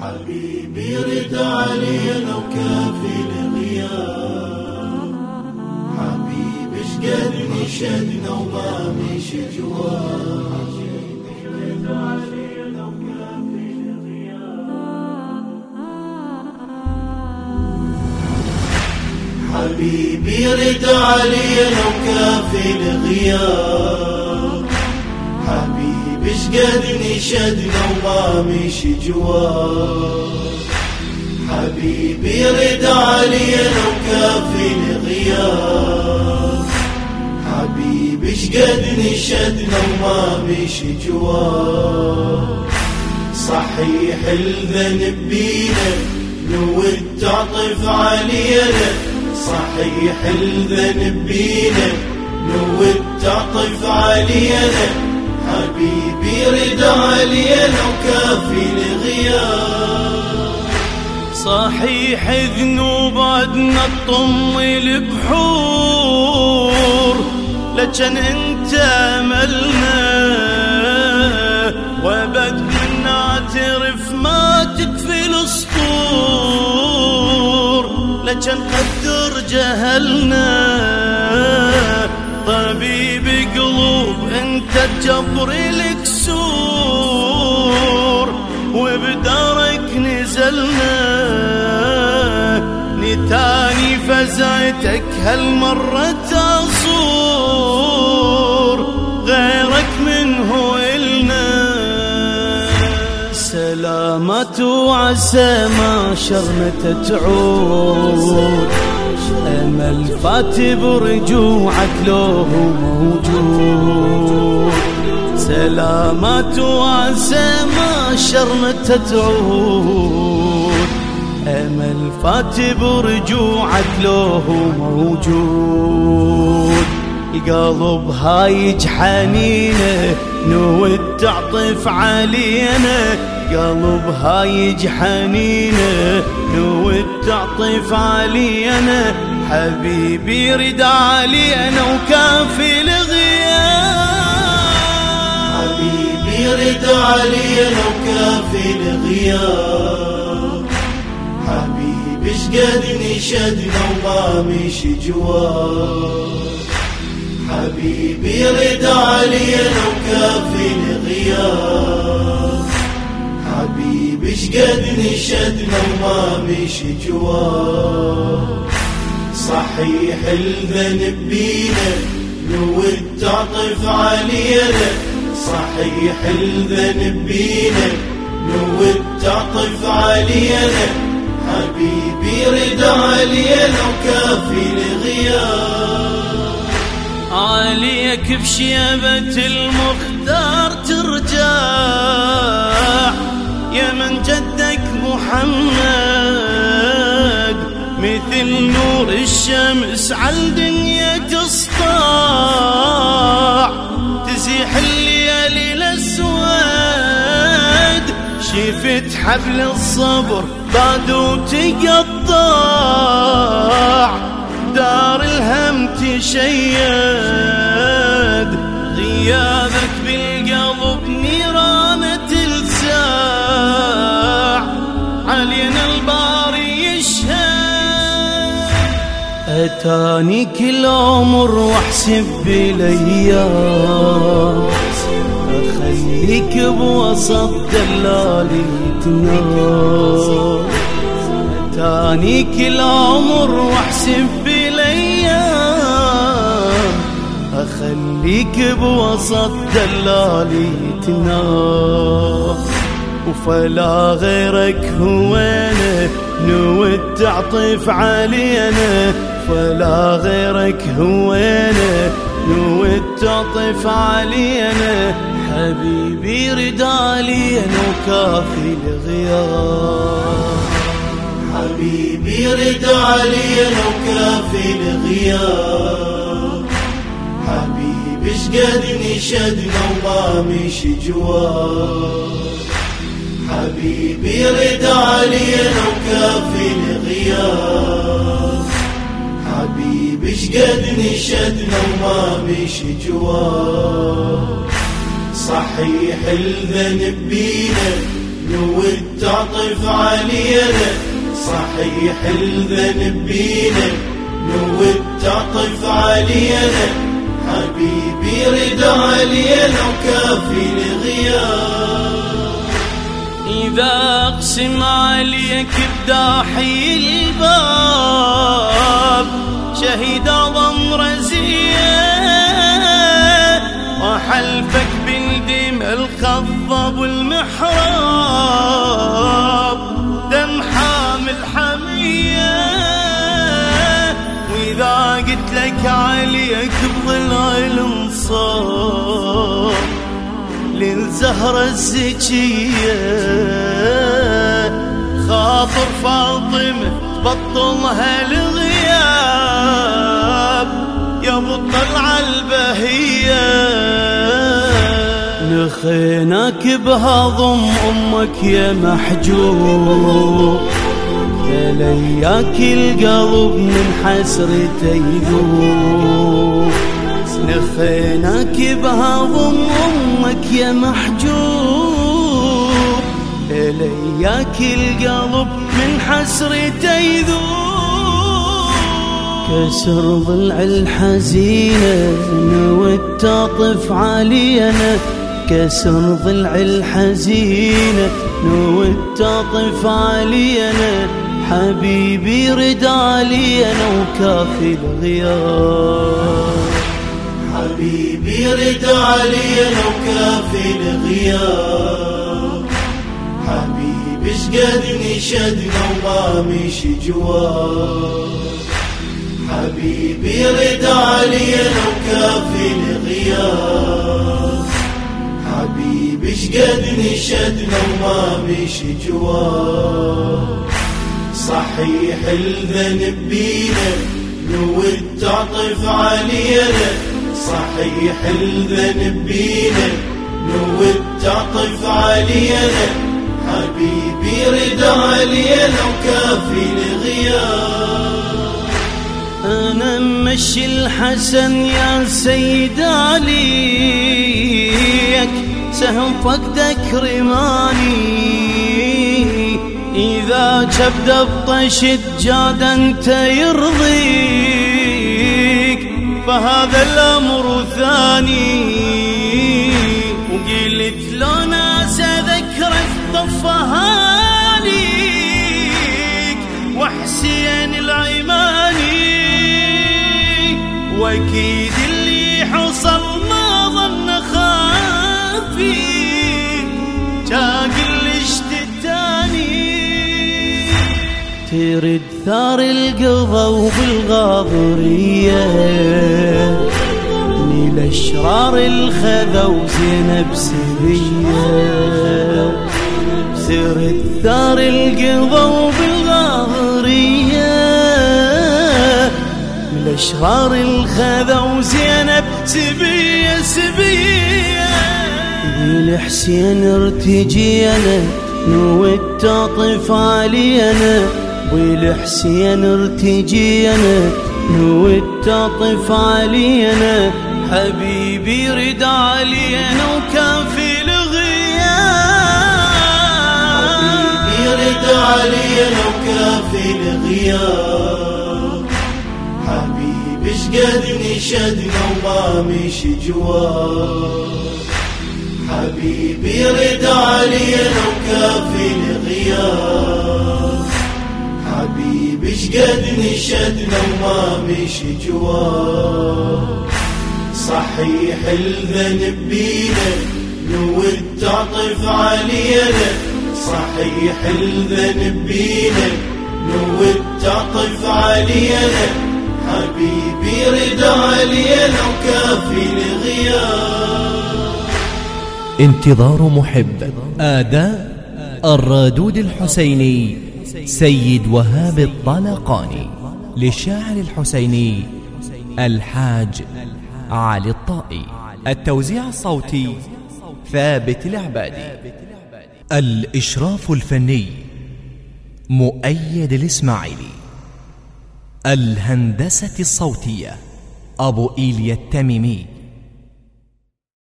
حبيبي رد علينا وكافي الغياب. حبيبي شقد نشدنا وما مش جواب. حبيبي رد علينا وكافي الغياب. حبيبي شقد نشدنا وما مش جواب حبيبي رد علينا وكافي الغياب. حبيبي شقد نشدنا وما مش جواب صحيح الذنب بينا نود تعطف علينا. صحيح الذنب بينا نود تعطف علينا. حبيبي رد علينا وكافي الغياب. صحيح ذنوباتنا تطمي البحور لكن انت ملنا وابد من نعترف ما تكفي الاسطور لكن قدر جهلنا. تجبر الكسور وبدارك نزلنا. نتاني فزايتك هالمرة تصور غيرك منه إلنا. سلامة وعسى ما شرمة تعود. أمل فات برجوعك لو موجود. سلامات وعسى ما شرمة تعود أمل فات برجوعك لو موجود. القلب هايج حنينه نود تعطف علينا. قلب هايج حنينه نود تعطف علينا. حبيبي رد علينا وكافي الغياب. رد علينا وكافي الغياب. حبيبي شقد نشدنا وما مش جواب. حبيبي رد علينا وكافي الغياب. حبيبي شقد نشدنا وما مش جواب. صحيح الذنب بينا نود تعطف علينا صحيح الذنب بينا نود تعطف علينا. حبيبي رد علينا وكافي الغياب. عليك بشيبة المختار ترجع. يا من جدك محمد مثل نور الشمس على الدنيا تسطع حبل الصبر بادو تقطع دار الهم تشيد. غيابك بالقلب نيرانة تلساع علينا الباري يشهد. أتاني كل عمر واحسب بالايام اخليك بوسط دلالي تنام تاني كل عمر واحسب بالأيام. أخليك بوسط دلالي تنام وفلا غيرك هو أنا نود تعطف علينا. فلا غيرك هو أنا نود تعطف علينا حبيبي ردالي أنا وكافي الغياب. حبيبي رد علينا وكافي الغياب. حبيبي شقد نشدنا وما مش جواب. حبيبي رد علينا وكافي الغياب. حبيبي شقد نشدنا وما مش جواب صحيح الذنب بينا نود تعطف علينا. صحيح الذنب بينا نود تعطف علينا. حبيبي رد علينا وكافي الغياب. إذا أقسم عليك بداحي الباب شهد ضم رزيه وحلفك بالدم الخضب والمحراب دم حامل حمية وإذا قلت لك عليك بضلع الانصار. للزهرة الزكية. خاطر فاطمة تبطلها الغياب يا ابو الطلعة البهية. نخيناك بهضم أمك يا محجوب. يا لياك القلب من حسرته يذوب نخيناك بهضم أمك يا محجوب. لياك القلب من حسرته يذوب كسر ضلع الحزينة نود تعطف علينا. كسر ضلع الحزينة نود تعطف علينا. حبيبي رد علينا وكافي الغياب حبيبي رد علينا وكافي الغياب حبيبي شقد نشدنا وما مشي جواب حبيبي رد علينا وكافي الغياب حبيبي شقد نشدنا وما مشي جواب. صحيح الذنب بينا نود تعطف علينا. صحيح الذنب بينا نود تعطف علينا. حبيبي رد علينا وكافي الغياب أنا مشي الحسن يا سيد عليك سهم فقدك رماني إذا كبد بطش جاد أنت يرضيك. فهذا الأمر ثاني. وأكيد اللي حصل ما ظن خافيك جاق الاشتتاني ترد ثار القضا وبالغاضرية. نيل أشرار الخذا وزينب سبية ترد ثار القضا وبالغاضرية من اشرار الخذا وزينب سبية سبية. الحسين ارتجينا نود تعطف علينا والحسين ارتجينا نود تعطف علينا حبيبي رد علينا وكافي الغياب. حبيبي رد علينا وكافي الغياب. حبيبي شقد نشدنا وما مشي جواب حبيبي رد علينا وكافي الغياب حبيبي شقد نشدنا وما مشي جواب صحيح الذنب بينا نود تعطف علينا. صحيح الذنب بينا نود تعطف علينا. حبيبي رد علينا وكافي الغياب انتظار محب. آداء الرادود الحسيني سيد وهاب الطلقاني. للشاعر الحسيني الحاج علي الطائي. التوزيع الصوتي ثابت العبادي. الإشراف الفني مؤيد الإسماعيلي. الهندسة الصوتية أبو إيليا التميمي.